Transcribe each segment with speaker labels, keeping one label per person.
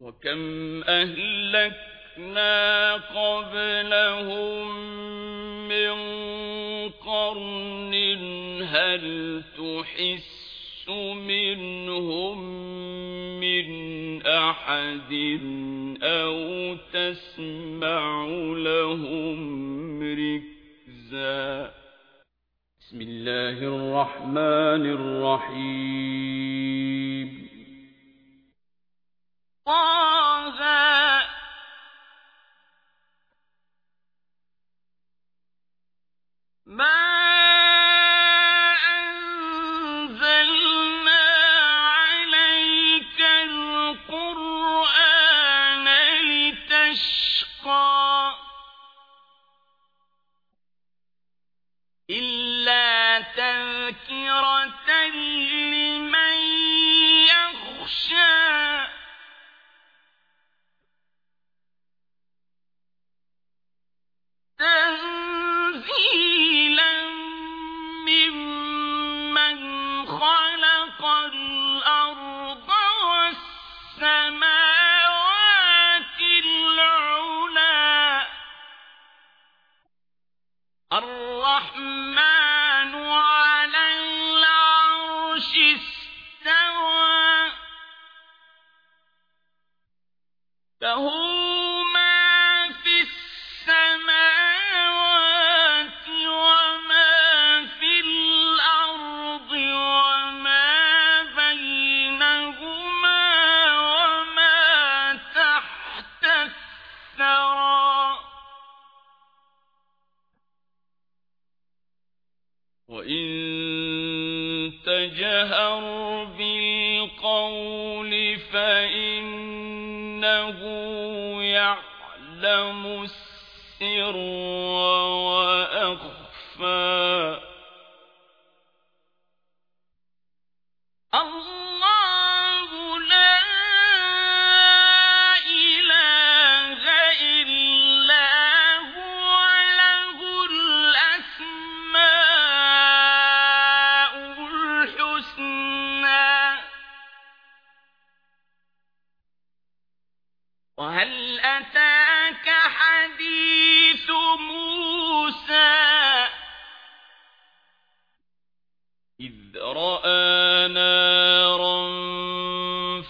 Speaker 1: وكم أهلكنا قبلهم من قرن هل تحس منهم من أحد أو تسمع لهم ركزا بسم الله الرحمن الرحيم
Speaker 2: طه. ما الرحمن على العرش استوى. له
Speaker 1: تجهر بالقول فإنه يعلم السر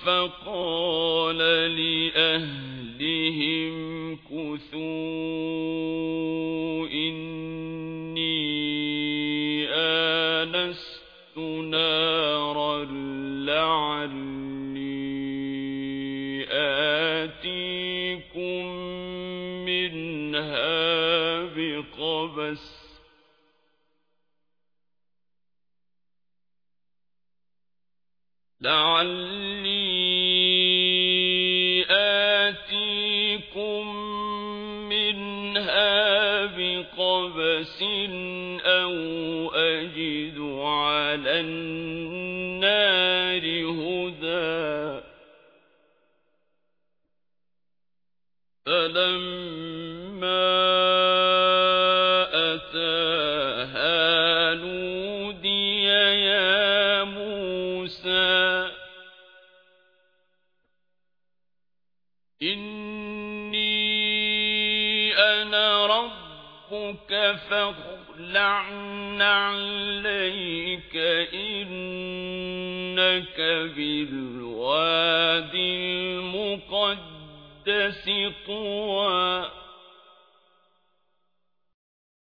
Speaker 1: فقال لأهلهم كثوا إني آنست نارا لعلي آتيكم منها بقبس لعلي آتيكم منها بقبس أو أجد على النار هدى فلما أنا ربك فاخلع عليك إنك بالوادي المقدس طوى